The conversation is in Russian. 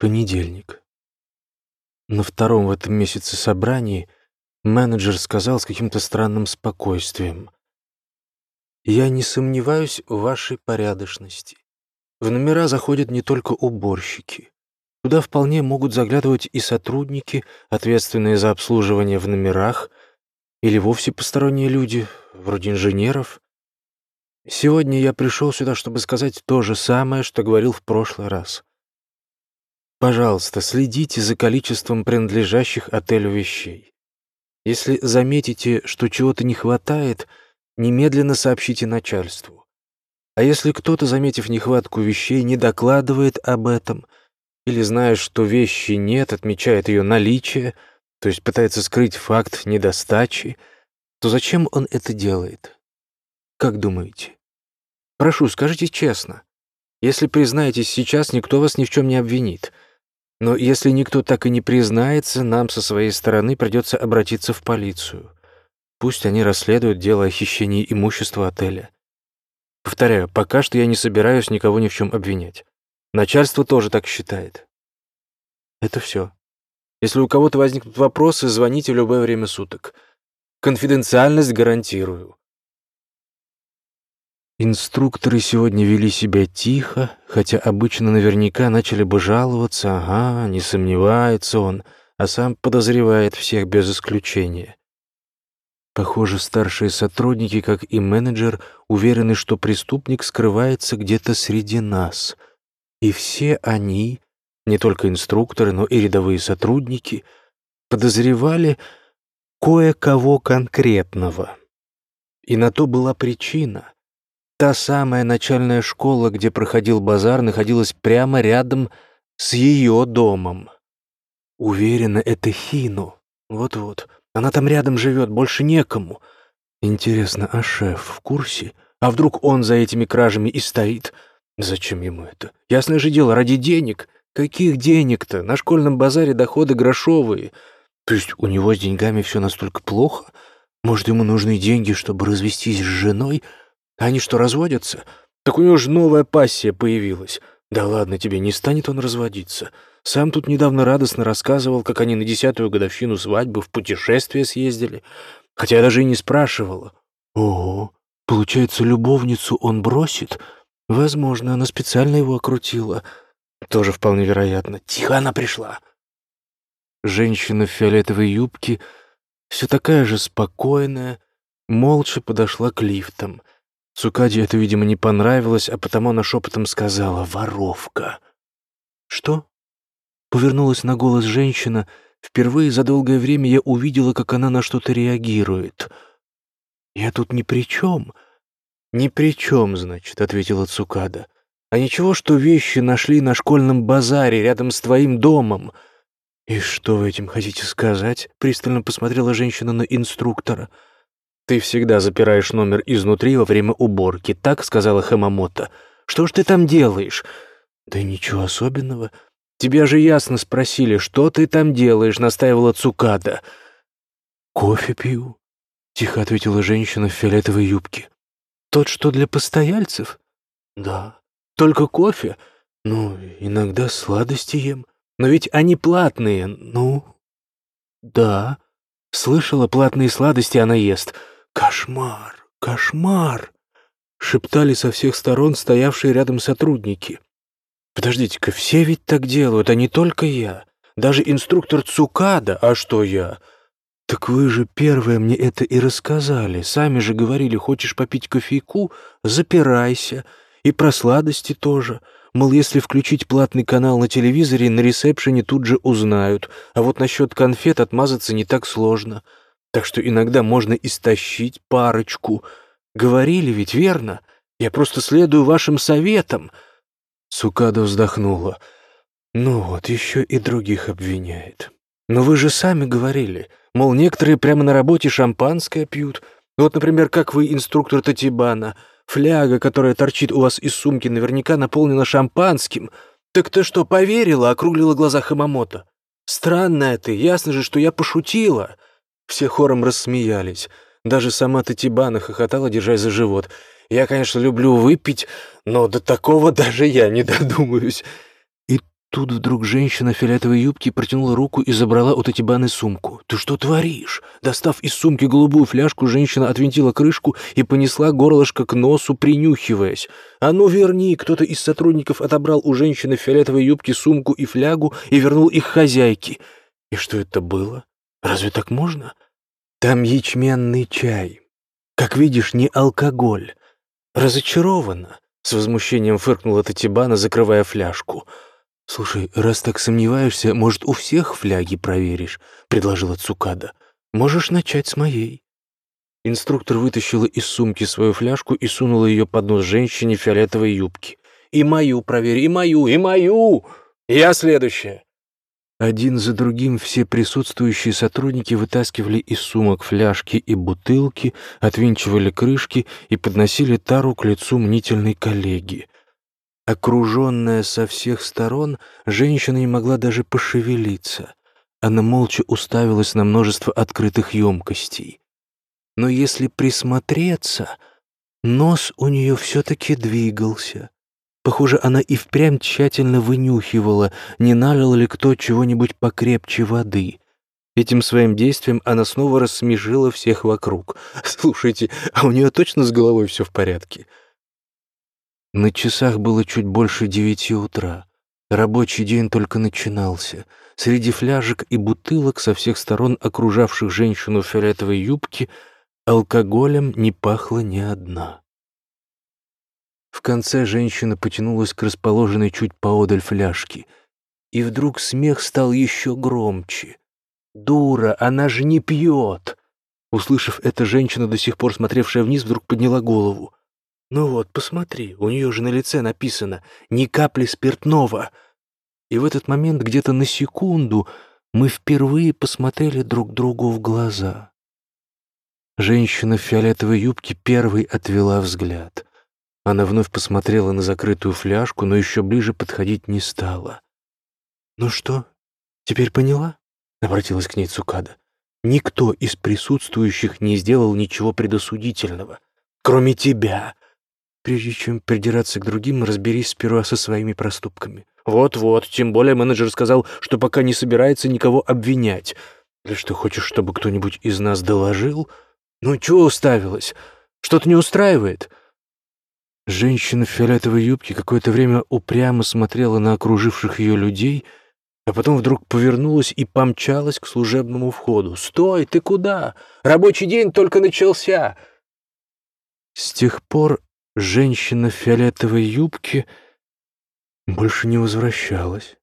Понедельник. На втором в этом месяце собрании менеджер сказал с каким-то странным спокойствием. «Я не сомневаюсь в вашей порядочности. В номера заходят не только уборщики. Туда вполне могут заглядывать и сотрудники, ответственные за обслуживание в номерах, или вовсе посторонние люди, вроде инженеров. Сегодня я пришел сюда, чтобы сказать то же самое, что говорил в прошлый раз. Пожалуйста, следите за количеством принадлежащих отелю вещей. Если заметите, что чего-то не хватает, немедленно сообщите начальству. А если кто-то, заметив нехватку вещей, не докладывает об этом, или, зная, что вещи нет, отмечает ее наличие, то есть пытается скрыть факт недостачи, то зачем он это делает? Как думаете? Прошу, скажите честно. Если признаетесь сейчас, никто вас ни в чем не обвинит — но если никто так и не признается, нам со своей стороны придется обратиться в полицию. Пусть они расследуют дело о хищении имущества отеля. Повторяю, пока что я не собираюсь никого ни в чем обвинять. Начальство тоже так считает. Это все. Если у кого-то возникнут вопросы, звоните в любое время суток. Конфиденциальность гарантирую. Инструкторы сегодня вели себя тихо, хотя обычно наверняка начали бы жаловаться, ага, не сомневается он, а сам подозревает всех без исключения. Похоже, старшие сотрудники, как и менеджер, уверены, что преступник скрывается где-то среди нас. И все они, не только инструкторы, но и рядовые сотрудники, подозревали кое-кого конкретного. И на то была причина — Та самая начальная школа, где проходил базар, находилась прямо рядом с ее домом. Уверена, это Хину. Вот-вот. Она там рядом живет, больше некому. Интересно, а шеф в курсе? А вдруг он за этими кражами и стоит? Зачем ему это? Ясное же дело, ради денег. Каких денег-то? На школьном базаре доходы грошовые. То есть у него с деньгами все настолько плохо? Может, ему нужны деньги, чтобы развестись с женой — они что, разводятся? Так у него же новая пассия появилась. Да ладно тебе, не станет он разводиться. Сам тут недавно радостно рассказывал, как они на десятую годовщину свадьбы в путешествие съездили. Хотя я даже и не спрашивала. Ого, получается, любовницу он бросит? Возможно, она специально его окрутила. Тоже вполне вероятно. Тихо, она пришла. Женщина в фиолетовой юбке, все такая же спокойная, молча подошла к лифтам — Цукаде это, видимо, не понравилось, а потому она шепотом сказала «воровка». «Что?» Повернулась на голос женщина. Впервые за долгое время я увидела, как она на что-то реагирует. «Я тут ни при чем». «Ни при чем, значит», — ответила Цукада. «А ничего, что вещи нашли на школьном базаре рядом с твоим домом». «И что вы этим хотите сказать?» — пристально посмотрела женщина на инструктора. «Ты всегда запираешь номер изнутри во время уборки», — так сказала Хамамото. «Что ж ты там делаешь?» «Да ничего особенного. Тебя же ясно спросили, что ты там делаешь», — настаивала Цукада. «Кофе пью», — тихо ответила женщина в фиолетовой юбке. «Тот, что для постояльцев?» «Да». «Только кофе?» «Ну, иногда сладости ем. Но ведь они платные, ну...» «Да». Слышала, платные сладости она ест. «Кошмар! Кошмар!» — шептали со всех сторон стоявшие рядом сотрудники. «Подождите-ка, все ведь так делают, а не только я. Даже инструктор Цукада, а что я?» «Так вы же первые мне это и рассказали. Сами же говорили, хочешь попить кофейку — запирайся. И про сладости тоже. Мол, если включить платный канал на телевизоре, на ресепшене тут же узнают. А вот насчет конфет отмазаться не так сложно. Так что иногда можно истощить парочку. Говорили ведь, верно? Я просто следую вашим советам». Сукада вздохнула. «Ну вот, еще и других обвиняет. Но вы же сами говорили, мол, некоторые прямо на работе шампанское пьют. Вот, например, как вы, инструктор Татибана. Фляга, которая торчит у вас из сумки, наверняка наполнена шампанским. Так ты что, поверила?» — округлила глаза Хамамото. «Странная ты, ясно же, что я пошутила». Все хором рассмеялись. Даже сама Татибана хохотала, держась за живот. «Я, конечно, люблю выпить, но до такого даже я не додумаюсь». И тут вдруг женщина в фиолетовой юбке протянула руку и забрала у Татибаны сумку. «Ты что творишь?» Достав из сумки голубую фляжку, женщина отвинтила крышку и понесла горлышко к носу, принюхиваясь. «А ну верни!» Кто-то из сотрудников отобрал у женщины в фиолетовой юбке сумку и флягу и вернул их хозяйке. И что это было? Разве так можно? Там ячменный чай. Как видишь, не алкоголь. Разочарована. С возмущением фыркнула Татибана, закрывая фляжку. «Слушай, раз так сомневаешься, может, у всех фляги проверишь?» — предложила Цукада. «Можешь начать с моей». Инструктор вытащила из сумки свою фляжку и сунула ее под нос женщине фиолетовой юбке. «И мою проверь, и мою, и мою! Я следующая!» Один за другим все присутствующие сотрудники вытаскивали из сумок фляжки и бутылки, отвинчивали крышки и подносили тару к лицу мнительной коллеги. Окруженная со всех сторон, женщина не могла даже пошевелиться. Она молча уставилась на множество открытых емкостей. Но если присмотреться, нос у нее все-таки двигался. Похоже, она и впрямь тщательно вынюхивала, не налил ли кто чего-нибудь покрепче воды. Этим своим действием она снова рассмешила всех вокруг. «Слушайте, а у нее точно с головой все в порядке?» На часах было чуть больше девяти утра. Рабочий день только начинался. Среди фляжек и бутылок со всех сторон окружавших женщину в фиолетовой юбке алкоголем не пахла ни одна. В конце женщина потянулась к расположенной чуть поодаль фляжке, и вдруг смех стал еще громче. «Дура, она же не пьет!» Услышав это, женщина, до сих пор смотревшая вниз, вдруг подняла голову. «Ну вот, посмотри, у нее же на лице написано «ни капли спиртного». И в этот момент, где-то на секунду, мы впервые посмотрели друг другу в глаза. Женщина в фиолетовой юбке первой отвела взгляд. Она вновь посмотрела на закрытую фляжку, но еще ближе подходить не стала. «Ну что, теперь поняла?» — обратилась к ней Цукада. «Никто из присутствующих не сделал ничего предосудительного, кроме тебя. Прежде чем придираться к другим, разберись сперва со своими проступками». «Вот-вот, тем более менеджер сказал, что пока не собирается никого обвинять. Или что, хочешь, чтобы кто-нибудь из нас доложил? Ну, чего уставилась? Что-то не устраивает?» Женщина в фиолетовой юбке какое-то время упрямо смотрела на окруживших ее людей, а потом вдруг повернулась и помчалась к служебному входу. «Стой, ты куда? Рабочий день только начался!» С тех пор женщина в фиолетовой юбке больше не возвращалась.